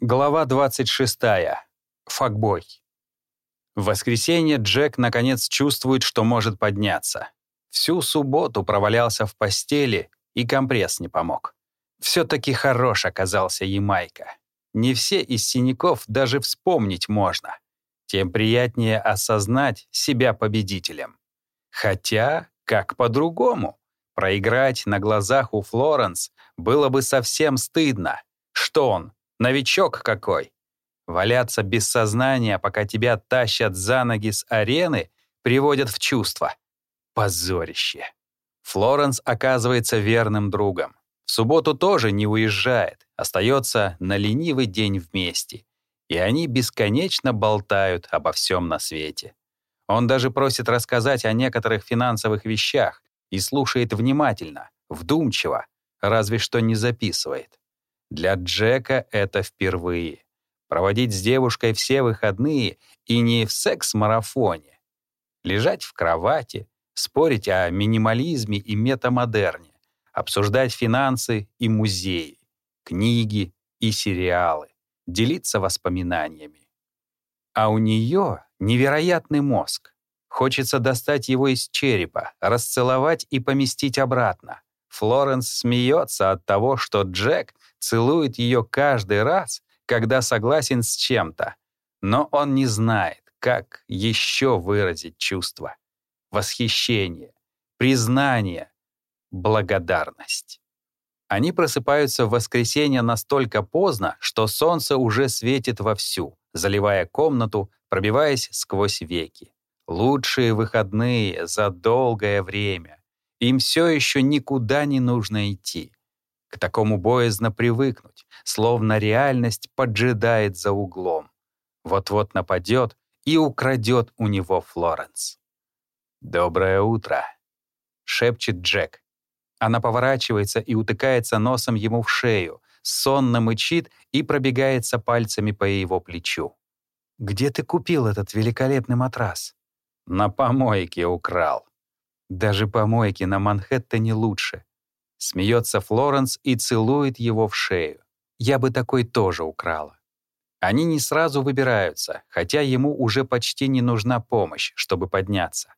Глава 26. Факбой. В воскресенье Джек наконец чувствует, что может подняться. Всю субботу провалялся в постели, и компресс не помог. Все-таки хорош оказался Ямайка. Не все из синяков даже вспомнить можно. Тем приятнее осознать себя победителем. Хотя, как по-другому? Проиграть на глазах у Флоренс было бы совсем стыдно. Что он, Новичок какой. Валяться без сознания, пока тебя тащат за ноги с арены, приводят в чувство. Позорище. Флоренс оказывается верным другом. В субботу тоже не уезжает, остается на ленивый день вместе. И они бесконечно болтают обо всем на свете. Он даже просит рассказать о некоторых финансовых вещах и слушает внимательно, вдумчиво, разве что не записывает. Для Джека это впервые. Проводить с девушкой все выходные и не в секс-марафоне. Лежать в кровати, спорить о минимализме и метамодерне, обсуждать финансы и музеи, книги и сериалы, делиться воспоминаниями. А у нее невероятный мозг. Хочется достать его из черепа, расцеловать и поместить обратно. Флоренс смеется от того, что Джек целует ее каждый раз, когда согласен с чем-то, но он не знает, как еще выразить чувство. Восхищение, признание, благодарность. Они просыпаются в воскресенье настолько поздно, что солнце уже светит вовсю, заливая комнату, пробиваясь сквозь веки. Лучшие выходные за долгое время. Им все еще никуда не нужно идти. К такому боязно привыкнуть, словно реальность поджидает за углом. Вот-вот нападет и украдет у него Флоренс. «Доброе утро», — шепчет Джек. Она поворачивается и утыкается носом ему в шею, сонно мычит и пробегается пальцами по его плечу. «Где ты купил этот великолепный матрас?» «На помойке украл». Даже помойки на Манхэттене лучше. Смеется Флоренс и целует его в шею. Я бы такой тоже украла. Они не сразу выбираются, хотя ему уже почти не нужна помощь, чтобы подняться.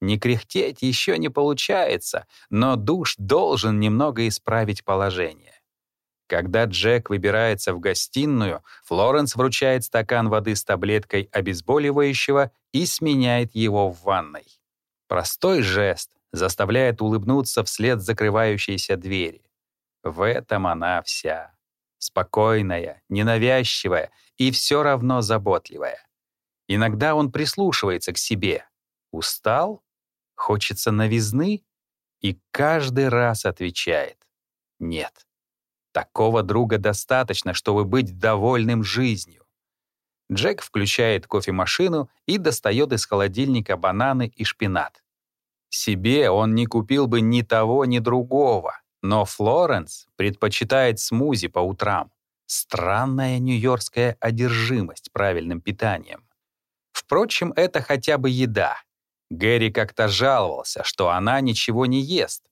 Не кряхтеть еще не получается, но душ должен немного исправить положение. Когда Джек выбирается в гостиную, Флоренс вручает стакан воды с таблеткой обезболивающего и сменяет его в ванной. Простой жест, заставляет улыбнуться вслед закрывающейся двери. В этом она вся. Спокойная, ненавязчивая и все равно заботливая. Иногда он прислушивается к себе. Устал? Хочется новизны? И каждый раз отвечает «нет». Такого друга достаточно, чтобы быть довольным жизнью. Джек включает кофемашину и достает из холодильника бананы и шпинат. Себе он не купил бы ни того, ни другого. Но Флоренс предпочитает смузи по утрам. Странная нью-йоркская одержимость правильным питанием. Впрочем, это хотя бы еда. Гэри как-то жаловался, что она ничего не ест.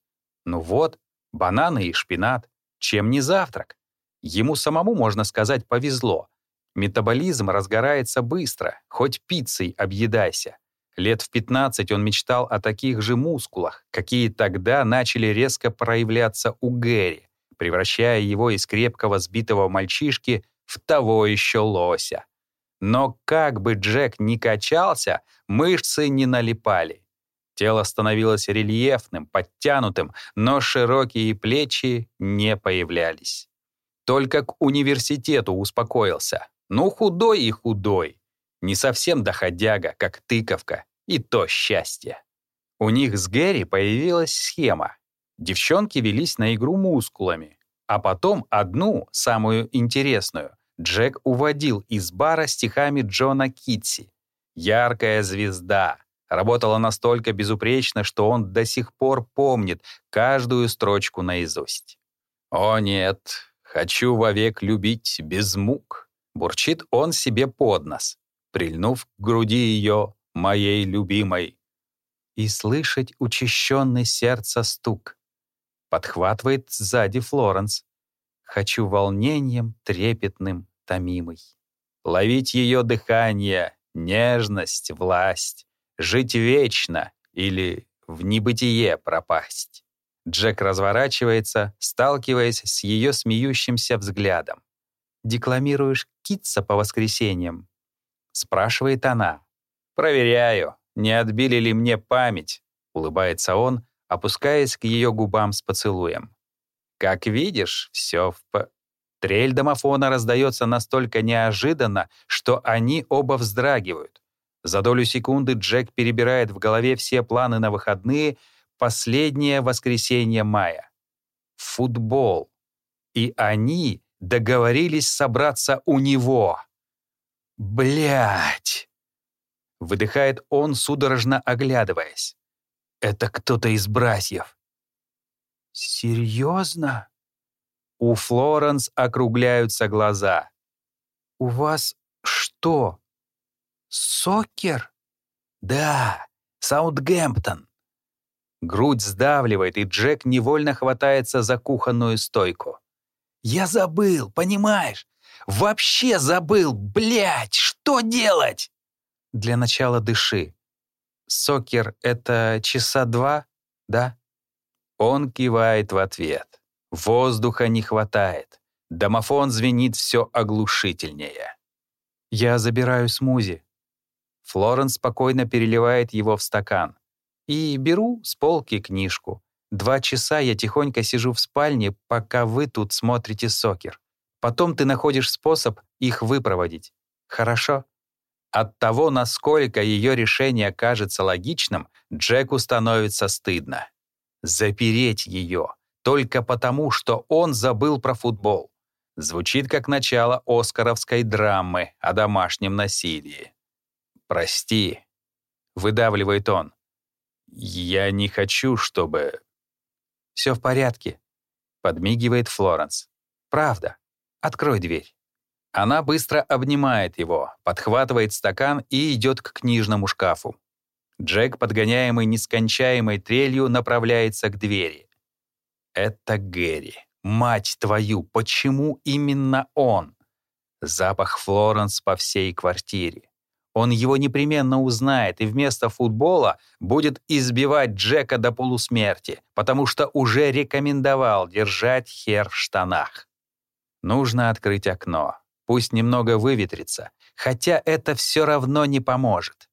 Ну вот, бананы и шпинат. Чем не завтрак? Ему самому, можно сказать, повезло. Метаболизм разгорается быстро, хоть пиццей объедайся. Лет в 15 он мечтал о таких же мускулах, какие тогда начали резко проявляться у Гэри, превращая его из крепкого сбитого мальчишки в того еще лося. Но как бы Джек ни качался, мышцы не налипали. Тело становилось рельефным, подтянутым, но широкие плечи не появлялись. Только к университету успокоился. Ну, худой и худой. Не совсем доходяга, как тыковка, и то счастье. У них с Гэри появилась схема. Девчонки велись на игру мускулами, а потом одну, самую интересную, Джек уводил из бара стихами Джона Китси. Яркая звезда. Работала настолько безупречно, что он до сих пор помнит каждую строчку наизусть. «О нет, хочу вовек любить без мук», — бурчит он себе под нос прильнув к груди ее, моей любимой, и слышать учащенный сердца стук. Подхватывает сзади Флоренс. Хочу волнением трепетным неутомимый. Ловить ее дыхание, нежность, власть, жить вечно или в небытие пропасть. Джек разворачивается, сталкиваясь с ее смеющимся взглядом. «Декламируешь китца по воскресеньям?» — спрашивает она. «Проверяю, не отбили ли мне память?» — улыбается он, опускаясь к ее губам с поцелуем. «Как видишь, все в по...» Трель домофона раздается настолько неожиданно, что они оба вздрагивают. За долю секунды Джек перебирает в голове все планы на выходные, последнее воскресенье мая. Футбол. И они договорились собраться у него. Блять! Выдыхает он, судорожно оглядываясь. Это кто-то из братьев. Серьезно? У Флоренс округляются глаза. «У вас что, сокер?» «Да, Саутгемптон». Грудь сдавливает, и Джек невольно хватается за кухонную стойку. «Я забыл, понимаешь? Вообще забыл, блядь, что делать?» Для начала дыши. Сокер — это часа два, да? Он кивает в ответ. Воздуха не хватает. Домофон звенит все оглушительнее. «Я забираю смузи». Флоренс спокойно переливает его в стакан. И беру с полки книжку. Два часа я тихонько сижу в спальне, пока вы тут смотрите сокер. Потом ты находишь способ их выпроводить. Хорошо? От того, насколько ее решение кажется логичным, Джеку становится стыдно. Запереть ее, только потому, что он забыл про футбол. Звучит как начало оскаровской драмы о домашнем насилии. «Прости», — выдавливает он. «Я не хочу, чтобы...» «Все в порядке», — подмигивает Флоренс. «Правда. Открой дверь». Она быстро обнимает его, подхватывает стакан и идет к книжному шкафу. Джек, подгоняемый нескончаемой трелью, направляется к двери. Это Гэри. Мать твою, почему именно он? Запах Флоренс по всей квартире. Он его непременно узнает и вместо футбола будет избивать Джека до полусмерти, потому что уже рекомендовал держать хер в штанах. Нужно открыть окно. Пусть немного выветрится, хотя это все равно не поможет.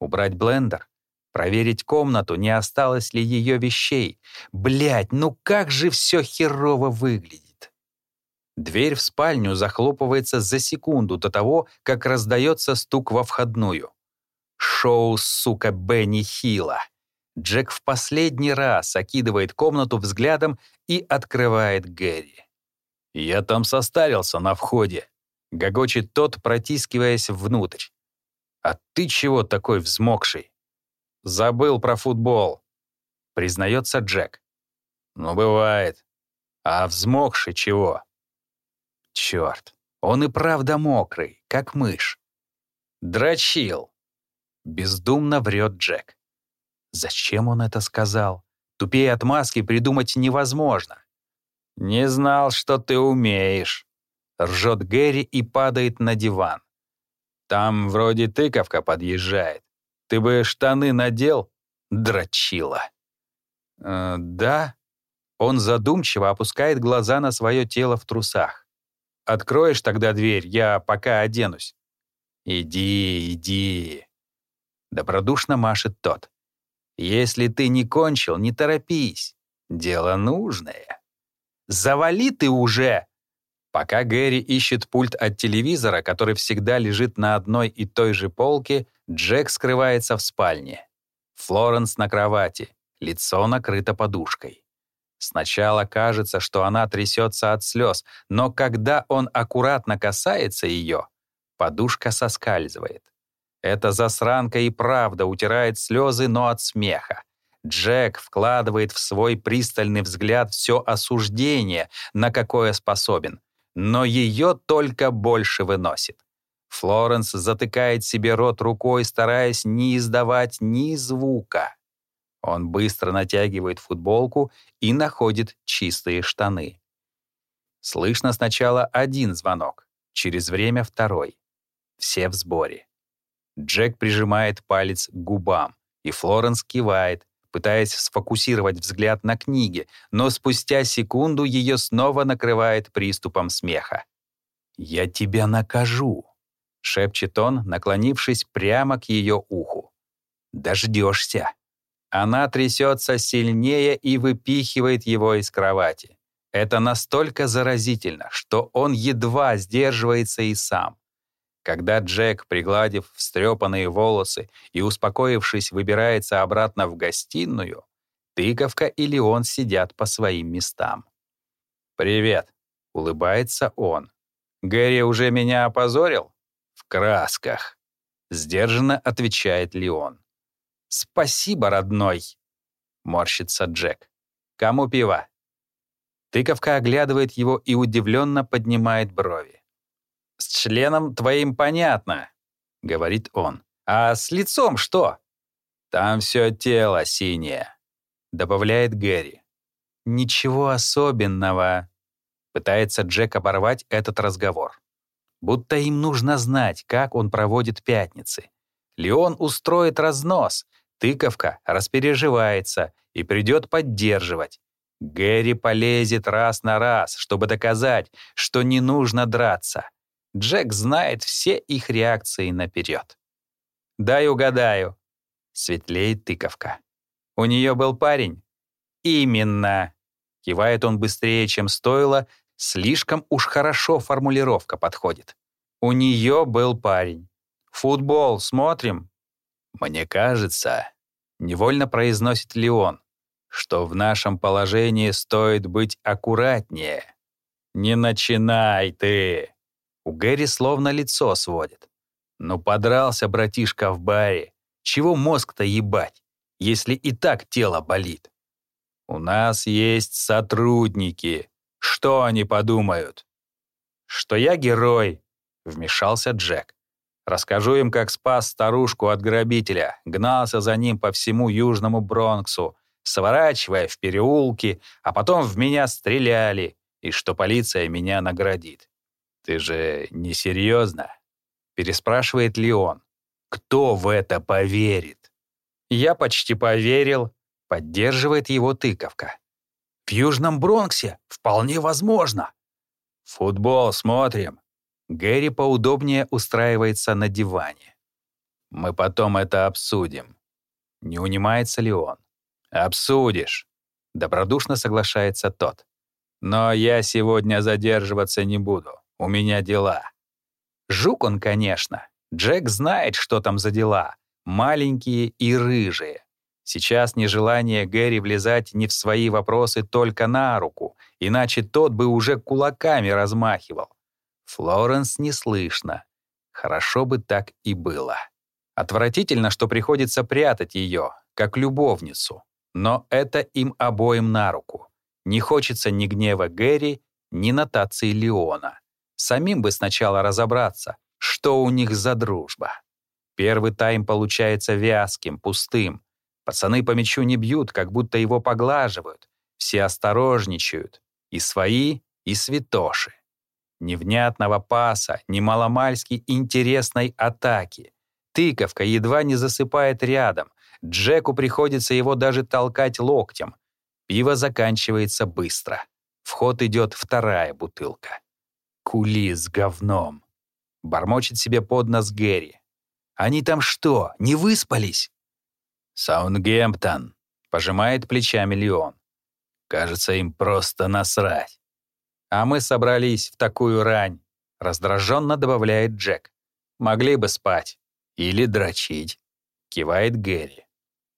Убрать блендер? Проверить комнату, не осталось ли ее вещей. Блять, ну как же все херово выглядит. Дверь в спальню захлопывается за секунду до того, как раздается стук во входную. Шоу, сука, Бенни Хилла. Джек в последний раз окидывает комнату взглядом и открывает Гэри. «Я там состарился на входе», — гогочет тот, протискиваясь внутрь. «А ты чего такой взмокший?» Забыл про футбол, признается Джек. Ну, бывает. А взмокший чего? Черт, он и правда мокрый, как мышь. Дрочил. Бездумно врет Джек. Зачем он это сказал? Тупее отмазки придумать невозможно. «Не знал, что ты умеешь», — ржет Гэри и падает на диван. «Там вроде тыковка подъезжает. Ты бы штаны надел, дрочила. Э, да. Он задумчиво опускает глаза на свое тело в трусах. Откроешь тогда дверь, я пока оденусь. Иди, иди. Добродушно машет тот. Если ты не кончил, не торопись. Дело нужное. Завали ты уже! Пока Гэри ищет пульт от телевизора, который всегда лежит на одной и той же полке, Джек скрывается в спальне. Флоренс на кровати, лицо накрыто подушкой. Сначала кажется, что она трясется от слез, но когда он аккуратно касается ее, подушка соскальзывает. Эта засранка и правда утирает слезы, но от смеха. Джек вкладывает в свой пристальный взгляд все осуждение, на какое способен, но ее только больше выносит. Флоренс затыкает себе рот рукой, стараясь не издавать ни звука. Он быстро натягивает футболку и находит чистые штаны. Слышно сначала один звонок, через время второй. Все в сборе. Джек прижимает палец к губам, и Флоренс кивает, пытаясь сфокусировать взгляд на книге, но спустя секунду ее снова накрывает приступом смеха. «Я тебя накажу», — шепчет он, наклонившись прямо к ее уху. «Дождешься». Она трясется сильнее и выпихивает его из кровати. Это настолько заразительно, что он едва сдерживается и сам. Когда Джек, пригладив встрепанные волосы и успокоившись, выбирается обратно в гостиную, тыковка и Леон сидят по своим местам. «Привет», — улыбается он. «Гэри уже меня опозорил?» «В красках», — сдержанно отвечает Леон. «Спасибо, родной», — морщится Джек. «Кому пиво?» Тыковка оглядывает его и удивленно поднимает брови. «С членом твоим понятно», — говорит он. «А с лицом что?» «Там все тело синее», — добавляет Гэри. «Ничего особенного», — пытается Джек оборвать этот разговор. Будто им нужно знать, как он проводит пятницы. Леон устроит разнос, тыковка распереживается и придет поддерживать. Гэри полезет раз на раз, чтобы доказать, что не нужно драться. Джек знает все их реакции наперед. «Дай угадаю», — светлеет тыковка. «У нее был парень?» «Именно!» Кивает он быстрее, чем стоило, слишком уж хорошо формулировка подходит. «У нее был парень. Футбол смотрим?» «Мне кажется», — невольно произносит Леон, что в нашем положении стоит быть аккуратнее. «Не начинай ты!» У Гэри словно лицо сводит. «Ну подрался братишка в баре. Чего мозг-то ебать, если и так тело болит? У нас есть сотрудники. Что они подумают?» «Что я герой», — вмешался Джек. Расскажу им, как спас старушку от грабителя, гнался за ним по всему Южному Бронксу, сворачивая в переулки, а потом в меня стреляли, и что полиция меня наградит. «Ты же не серьезно?» — переспрашивает Леон. «Кто в это поверит?» «Я почти поверил», — поддерживает его тыковка. «В Южном Бронксе вполне возможно». «Футбол смотрим». Гэри поудобнее устраивается на диване. «Мы потом это обсудим». Не унимается ли он? «Обсудишь», — добродушно соглашается тот. «Но я сегодня задерживаться не буду. У меня дела». Жук он, конечно. Джек знает, что там за дела. Маленькие и рыжие. Сейчас нежелание Гэри влезать не в свои вопросы только на руку, иначе тот бы уже кулаками размахивал. Флоренс не слышно. Хорошо бы так и было. Отвратительно, что приходится прятать ее, как любовницу. Но это им обоим на руку. Не хочется ни гнева Гэри, ни нотации Леона. Самим бы сначала разобраться, что у них за дружба. Первый тайм получается вязким, пустым. Пацаны по мячу не бьют, как будто его поглаживают. Все осторожничают. И свои, и святоши. Невнятного паса, ни маломальски интересной атаки. Тыковка едва не засыпает рядом, Джеку приходится его даже толкать локтем. Пиво заканчивается быстро. В ход идет вторая бутылка. Кули с говном. Бормочет себе под нос Гэри. Они там что, не выспались? Саундгемптон. Пожимает плечами Леон. Кажется, им просто насрать. А мы собрались в такую рань. Раздраженно добавляет Джек. Могли бы спать. Или дрочить. Кивает Гэри.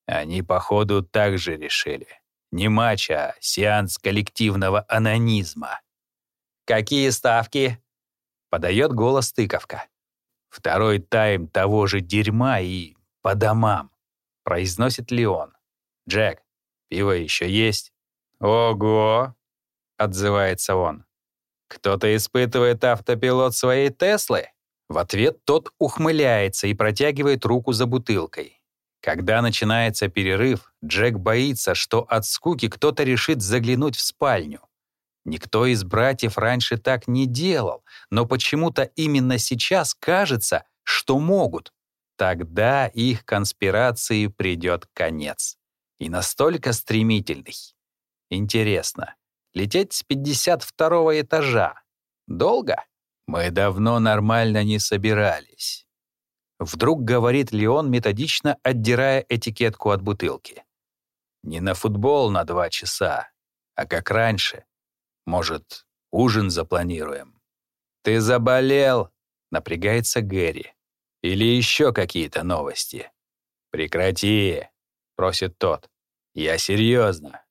Они, походу, так же решили. Не матч, а сеанс коллективного анонизма. «Какие ставки?» — подает голос тыковка. «Второй тайм того же дерьма и по домам», — произносит Леон. «Джек, пиво еще есть?» «Ого!» — отзывается он. «Кто-то испытывает автопилот своей Теслы?» В ответ тот ухмыляется и протягивает руку за бутылкой. Когда начинается перерыв, Джек боится, что от скуки кто-то решит заглянуть в спальню. Никто из братьев раньше так не делал, но почему-то именно сейчас кажется, что могут. Тогда их конспирации придет конец. И настолько стремительный. Интересно, лететь с 52 этажа долго? Мы давно нормально не собирались. Вдруг говорит Леон, методично отдирая этикетку от бутылки. Не на футбол на два часа, а как раньше. Может, ужин запланируем? Ты заболел? Напрягается Гэри. Или еще какие-то новости? Прекрати, просит тот. Я серьезно.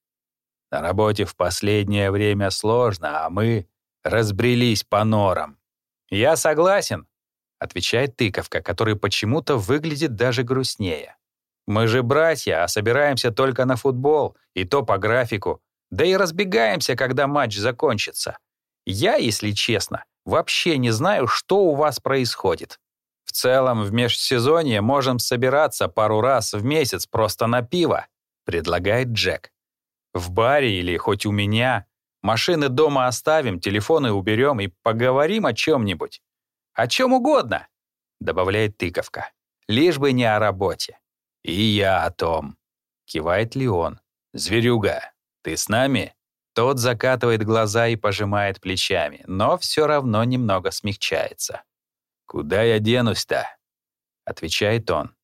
На работе в последнее время сложно, а мы разбрелись по норам. Я согласен, отвечает тыковка, который почему-то выглядит даже грустнее. Мы же братья, а собираемся только на футбол, и то по графику. Да и разбегаемся, когда матч закончится. Я, если честно, вообще не знаю, что у вас происходит. В целом, в межсезонье можем собираться пару раз в месяц просто на пиво, предлагает Джек. В баре или хоть у меня. Машины дома оставим, телефоны уберем и поговорим о чем-нибудь. О чем угодно, добавляет тыковка. Лишь бы не о работе. «И я о том», — кивает Леон. «Зверюга, ты с нами?» Тот закатывает глаза и пожимает плечами, но все равно немного смягчается. «Куда я денусь-то?» — отвечает он.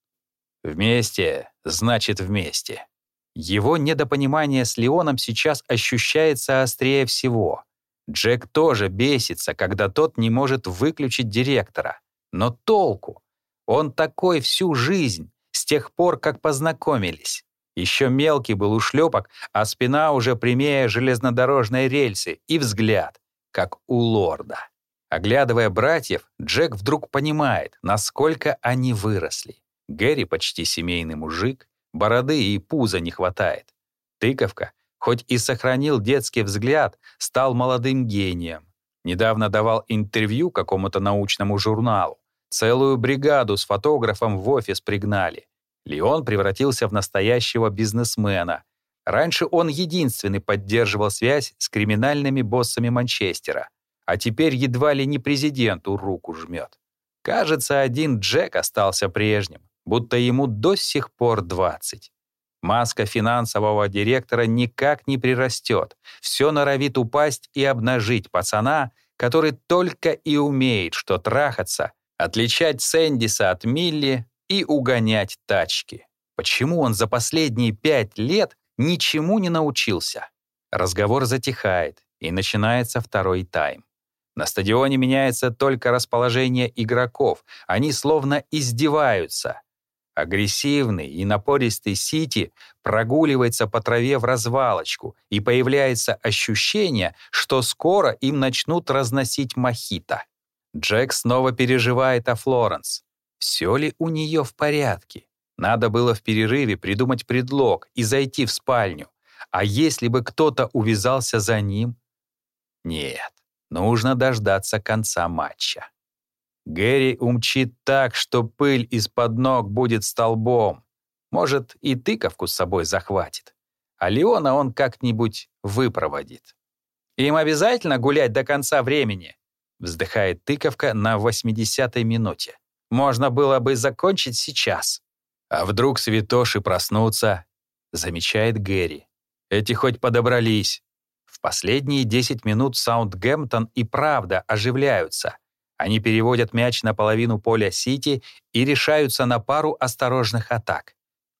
«Вместе, значит, вместе». Его недопонимание с Леоном сейчас ощущается острее всего. Джек тоже бесится, когда тот не может выключить директора. Но толку? Он такой всю жизнь, с тех пор, как познакомились. Еще мелкий был ушлепок, а спина уже прямее железнодорожной рельсы и взгляд, как у лорда. Оглядывая братьев, Джек вдруг понимает, насколько они выросли. Гэри почти семейный мужик, бороды и пуза не хватает. Тыковка, хоть и сохранил детский взгляд, стал молодым гением. Недавно давал интервью какому-то научному журналу. Целую бригаду с фотографом в офис пригнали. Леон превратился в настоящего бизнесмена. Раньше он единственный поддерживал связь с криминальными боссами Манчестера, а теперь едва ли не президенту руку жмет. Кажется, один Джек остался прежним, будто ему до сих пор 20. Маска финансового директора никак не прирастет, все норовит упасть и обнажить пацана, который только и умеет, что трахаться, отличать Сэндиса от Милли, и угонять тачки. Почему он за последние пять лет ничему не научился? Разговор затихает, и начинается второй тайм. На стадионе меняется только расположение игроков, они словно издеваются. Агрессивный и напористый Сити прогуливается по траве в развалочку, и появляется ощущение, что скоро им начнут разносить мохито. Джек снова переживает о Флоренс. Все ли у нее в порядке? Надо было в перерыве придумать предлог и зайти в спальню. А если бы кто-то увязался за ним? Нет, нужно дождаться конца матча. Гэри умчит так, что пыль из-под ног будет столбом. Может, и тыковку с собой захватит. А Леона он как-нибудь выпроводит. «Им обязательно гулять до конца времени?» вздыхает тыковка на 80-й минуте. Можно было бы закончить сейчас. А вдруг святоши проснутся, замечает Гэри. Эти хоть подобрались. В последние 10 минут Саундгемптон и правда оживляются. Они переводят мяч на половину поля Сити и решаются на пару осторожных атак.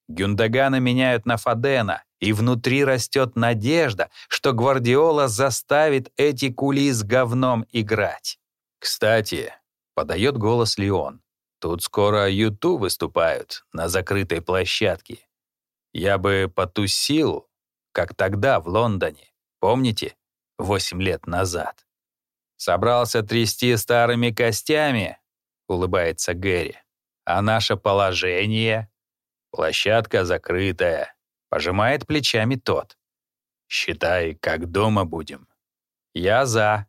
Гюндагана меняют на Фадена, и внутри растет надежда, что Гвардиола заставит эти кули с говном играть. «Кстати», — подает голос Леон, Тут скоро Юту выступают на закрытой площадке. Я бы потусил, как тогда в Лондоне. Помните? Восемь лет назад. Собрался трясти старыми костями, улыбается Гэри. А наше положение? Площадка закрытая. Пожимает плечами тот. Считай, как дома будем. Я за,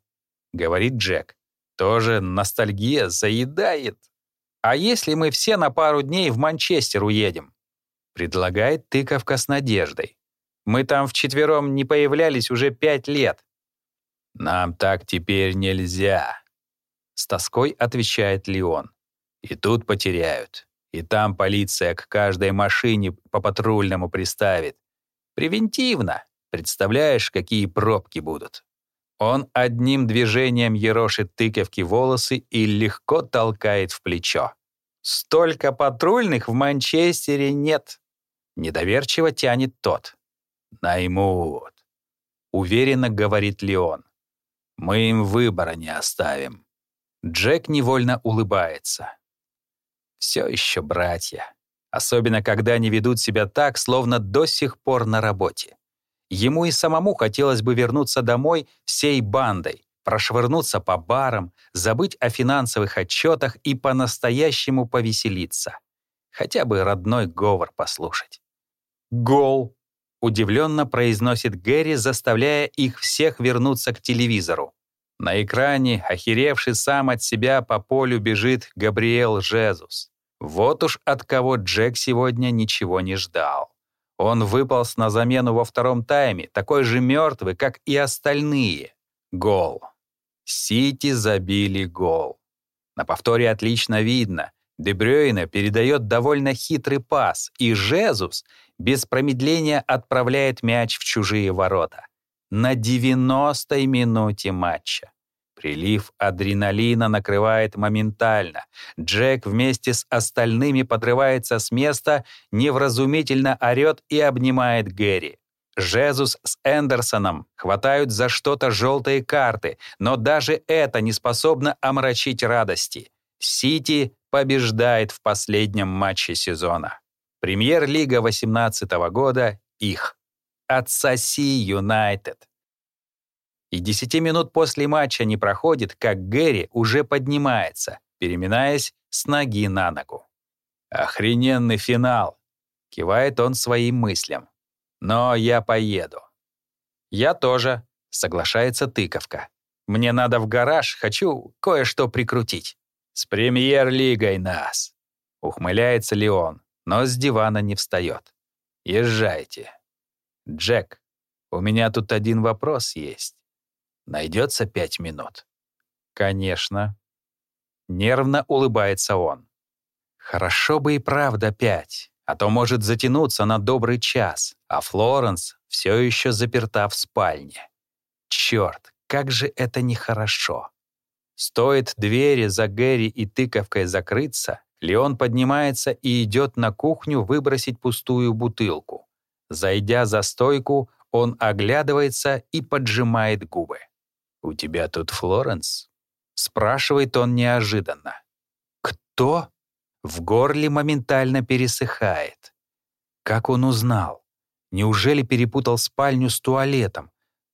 говорит Джек. Тоже ностальгия заедает. «А если мы все на пару дней в Манчестер уедем?» Предлагает тыковка с надеждой. «Мы там вчетвером не появлялись уже пять лет». «Нам так теперь нельзя», — с тоской отвечает Леон. «И тут потеряют. И там полиция к каждой машине по патрульному приставит. Превентивно. Представляешь, какие пробки будут?» Он одним движением ерошит тыковки волосы и легко толкает в плечо. «Столько патрульных в Манчестере нет!» Недоверчиво тянет тот. «Наймут», — уверенно говорит Леон. «Мы им выбора не оставим». Джек невольно улыбается. Все еще братья. Особенно, когда они ведут себя так, словно до сих пор на работе. Ему и самому хотелось бы вернуться домой всей бандой, прошвырнуться по барам, забыть о финансовых отчетах и по-настоящему повеселиться. Хотя бы родной говор послушать. «Гол!» — удивленно произносит Гэри, заставляя их всех вернуться к телевизору. На экране, охеревший сам от себя, по полю бежит Габриэл Жезус. Вот уж от кого Джек сегодня ничего не ждал. Он выполз на замену во втором тайме, такой же мертвый, как и остальные. Гол. Сити забили гол. На повторе отлично видно. Дебрёйна передает довольно хитрый пас, и Жезус без промедления отправляет мяч в чужие ворота. На 90-й минуте матча. Прилив адреналина накрывает моментально. Джек вместе с остальными подрывается с места, невразумительно орёт и обнимает Гэри. Жезус с Эндерсоном хватают за что-то желтые карты, но даже это не способно омрачить радости. Сити побеждает в последнем матче сезона. Премьер-лига 18 года — их. Отсоси Юнайтед. И десяти минут после матча не проходит, как Гэри уже поднимается, переминаясь с ноги на ногу. «Охрененный финал!» — кивает он своим мыслям. «Но я поеду». «Я тоже», — соглашается тыковка. «Мне надо в гараж, хочу кое-что прикрутить». «С премьер-лигой нас!» — ухмыляется Леон, но с дивана не встает. «Езжайте». «Джек, у меня тут один вопрос есть». Найдется пять минут. Конечно. Нервно улыбается он. Хорошо бы и правда пять, а то может затянуться на добрый час, а Флоренс все еще заперта в спальне. Черт, как же это нехорошо. Стоит двери за Гэри и тыковкой закрыться, Леон поднимается и идет на кухню выбросить пустую бутылку. Зайдя за стойку, он оглядывается и поджимает губы. «У тебя тут Флоренс?» — спрашивает он неожиданно. «Кто?» В горле моментально пересыхает. Как он узнал? Неужели перепутал спальню с туалетом?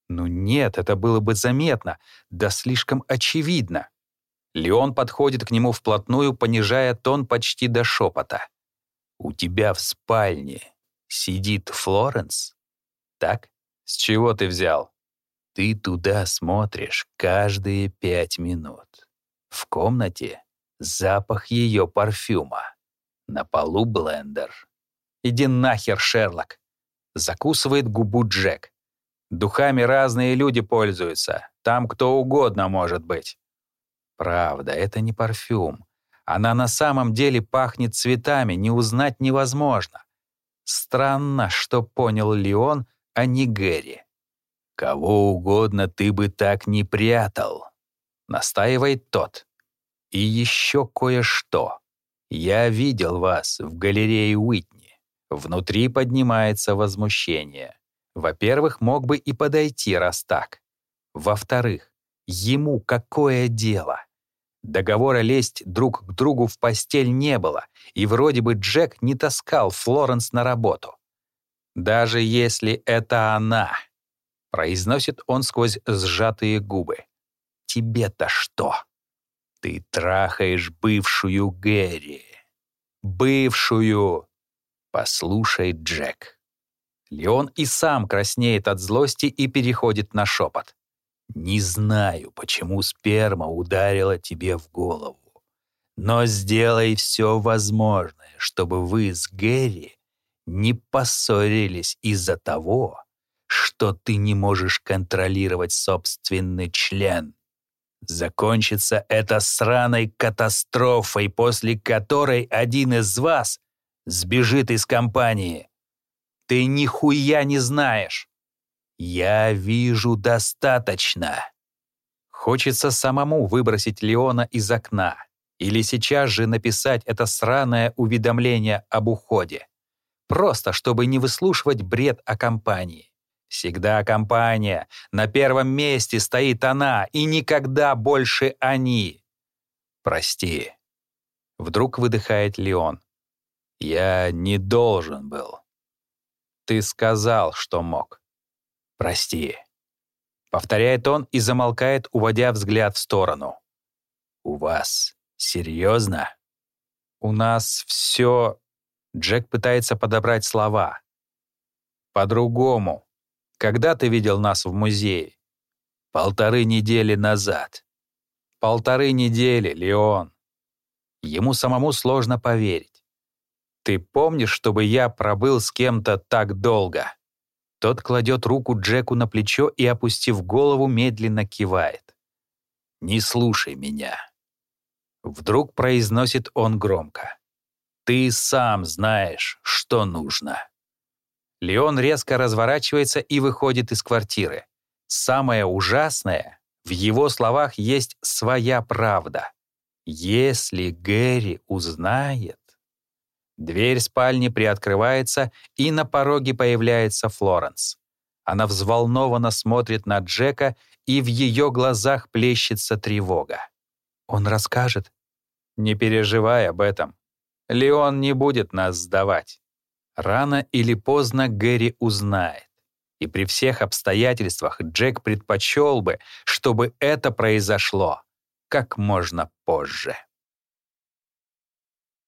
Ну нет, это было бы заметно, да слишком очевидно. Леон подходит к нему вплотную, понижая тон почти до шепота. «У тебя в спальне сидит Флоренс? Так? С чего ты взял?» Ты туда смотришь каждые пять минут. В комнате запах ее парфюма. На полу блендер. «Иди нахер, Шерлок!» Закусывает губу Джек. «Духами разные люди пользуются. Там кто угодно может быть». Правда, это не парфюм. Она на самом деле пахнет цветами, не узнать невозможно. Странно, что понял Леон, а не Гэри. «Кого угодно ты бы так не прятал», — настаивает тот. «И еще кое-что. Я видел вас в галерее Уитни. Внутри поднимается возмущение. Во-первых, мог бы и подойти, раз так. Во-вторых, ему какое дело?» Договора лезть друг к другу в постель не было, и вроде бы Джек не таскал Флоренс на работу. Даже если это она произносит он сквозь сжатые губы. «Тебе-то что? Ты трахаешь бывшую Гэри. Бывшую!» «Послушай, Джек». Леон и сам краснеет от злости и переходит на шепот. «Не знаю, почему сперма ударила тебе в голову, но сделай все возможное, чтобы вы с Гэри не поссорились из-за того, что ты не можешь контролировать собственный член. Закончится это сраной катастрофой, после которой один из вас сбежит из компании. Ты нихуя не знаешь. Я вижу достаточно. Хочется самому выбросить Леона из окна или сейчас же написать это сраное уведомление об уходе. Просто, чтобы не выслушивать бред о компании. Всегда компания. На первом месте стоит она, и никогда больше они. Прости. Вдруг выдыхает Леон. Я не должен был. Ты сказал, что мог. Прости. Повторяет он и замолкает, уводя взгляд в сторону. У вас серьезно? У нас все... Джек пытается подобрать слова. По-другому. Когда ты видел нас в музее? Полторы недели назад. Полторы недели, Леон. Ему самому сложно поверить. Ты помнишь, чтобы я пробыл с кем-то так долго? Тот кладет руку Джеку на плечо и, опустив голову, медленно кивает. «Не слушай меня». Вдруг произносит он громко. «Ты сам знаешь, что нужно». Леон резко разворачивается и выходит из квартиры. Самое ужасное, в его словах есть своя правда. Если Гэри узнает... Дверь спальни приоткрывается, и на пороге появляется Флоренс. Она взволнованно смотрит на Джека, и в ее глазах плещется тревога. «Он расскажет?» «Не переживай об этом. Леон не будет нас сдавать. Рано или поздно Гэри узнает. И при всех обстоятельствах Джек предпочел бы, чтобы это произошло как можно позже.